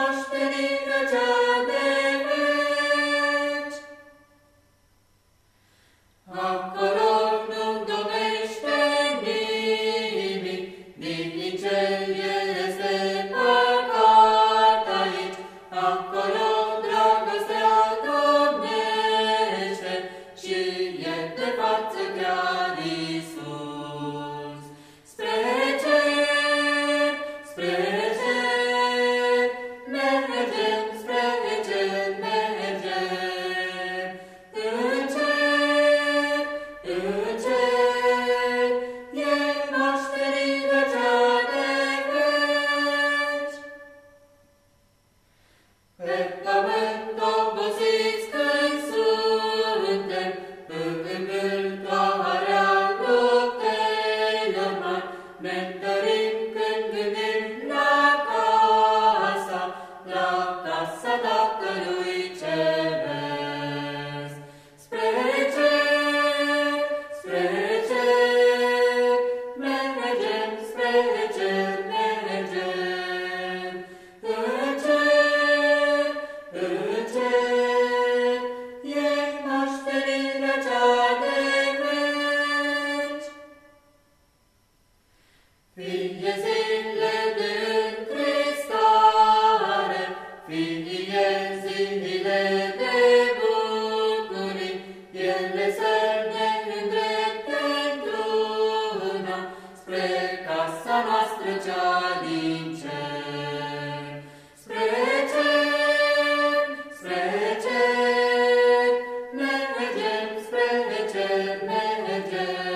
e moștenirea cea de Pe pământ obosiți când suntem, în întâltoarea luptelor mari, ne întărim când gândim la casa, la casa Tatălui Ceresc. Spre cer, spre cer, mergem, spre cer fie zile de întristare, fie zile de bucurii, ele să ne spre casa noastră din cer. Spre cer, spre cer, mergem spre cer, mergem.